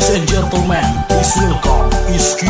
Ladies and gentlemen, please welcome Iski